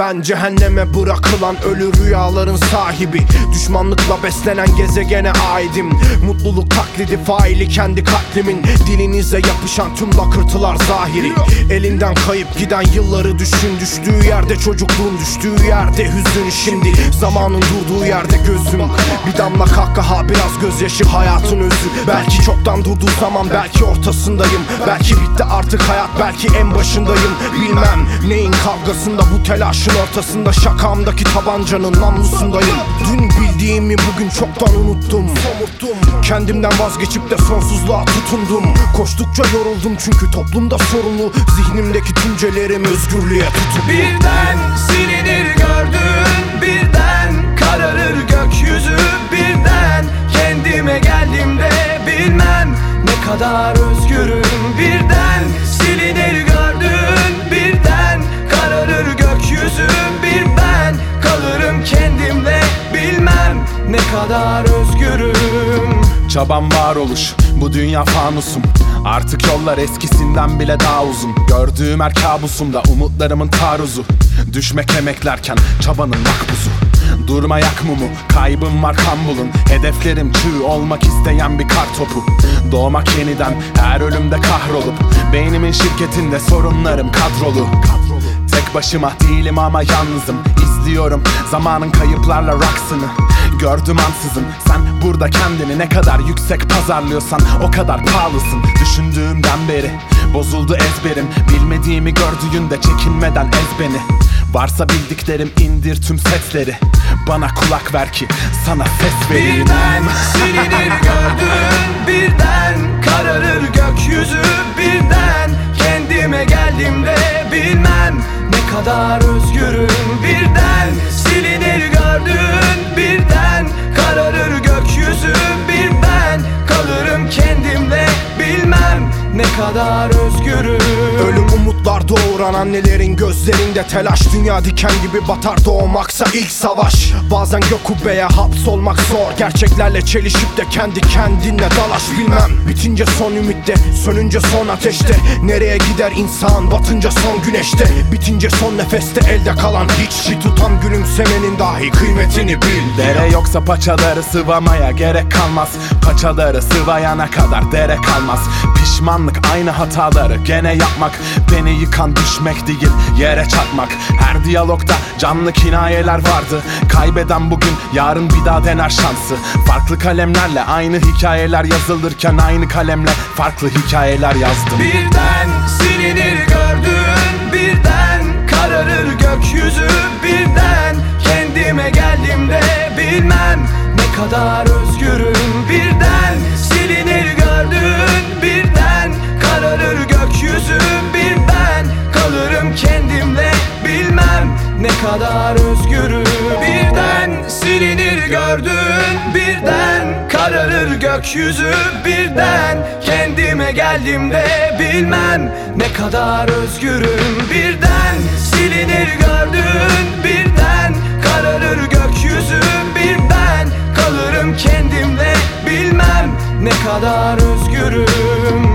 Ben cehenneme bırakılan ölü rüyaların sahibi. Düşmanlıkla beslenen gezegene aidim. Mutluluk taklidi faili kendi katlimin. Dilinize yapışan tüm lakırtılar zahiri. Elinden kayıp giden yılları düşün. Düştüğü yerde çocukluğun düştüğü yerde hüzün. Şimdi zamanın durduğu yerde gözüm. Bir damla kahkaha biraz gözyaşı hayatın özü. Belki çoktan durduğu zaman belki ortasındayım. Belki bitti artık hayat belki en başındayım. Bilmem neyin kavgasında bu telaşın ortasında Şakamdaki tabancanın namlusundayım. Dün bildiğimi bugün çoktan unuttum. Somurttum. Kendimden vazgeçip de sonsuzluğa tutundum. Koştukça yoruldum çünkü toplumda sorunlu Zihnimdeki tümcelerim özgürlüğe tutuklu Birden silinir gördüğün Birden kararır gökyüzü Birden kendime geldiğimde Bilmem ne kadar özgürüm Çabam varoluş bu dünya fanusum. Artık yollar eskisinden bile daha uzun. Gördüğüm her kabusumda umutlarımın taarruzu. Düşmek emeklerken çabanın makbuzu. Durma yak mumu kaybım var kan bulun Hedeflerim çığ olmak isteyen bir kar topu. Doğmak yeniden her ölümde kahrolup. Beynimin şirketinde sorunlarım kadrolu. Tek başıma değilim ama yalnızım. İzliyorum zamanın kayıplarla raksını. Gördüm ansızın sen burada kendini ne kadar yüksek pazarlıyorsan o kadar pahalısın. Düşündüğümden beri bozuldu ezberim. Bilmediğimi gördüğünde çekinmeden ez beni. Varsa bildiklerim indir tüm sesleri. Bana kulak ver ki sana ses vereyim. Birden silinir gördüğün Birden kararır gökyüzü. Birden kendime geldiğimde Bilmem ne kadar kadar doğuran annelerin gözlerinde telaş. Dünya diken gibi batar doğmaksa ilk savaş. Bazen gök kubbeye hapsolmak zor. Gerçeklerle çelişip de kendi kendinle dalaş. Bilmem Bitince son ümitte, sönünce son ateşte. Nereye gider insan batınca son güneşte. Bitince son nefeste elde kalan hiç Bir tutam gülümsemenin dahi kıymetini bil. Dere yoksa paçaları sıvamaya gerek kalmaz. Paçaları sıvayana kadar dere kalmaz. Pişmanlık aynı hataları gene yapmak. Beni yıkan düşmek değil yere çarpmak Her diyalogda canlı kinayeler vardı. Kaybeden bugün yarın bir daha dener şansı. Farklı kalemlerle aynı hikayeler yazılırken Aynı kalemle farklı hikayeler yazdım. Birden silinir gördüğün Birden kararır gökyüzü. Birden kendime geldiğimde Bilmem ne kadar özgürüm kadar özgürüm Birden silinir gördüğün Birden kararır gökyüzü Birden kendime geldiğimde Bilmem ne kadar özgürüm. Birden silinir gördüğün Birden kararır gökyüzü Bir ben kalırım kendimle Bilmem ne kadar özgürüm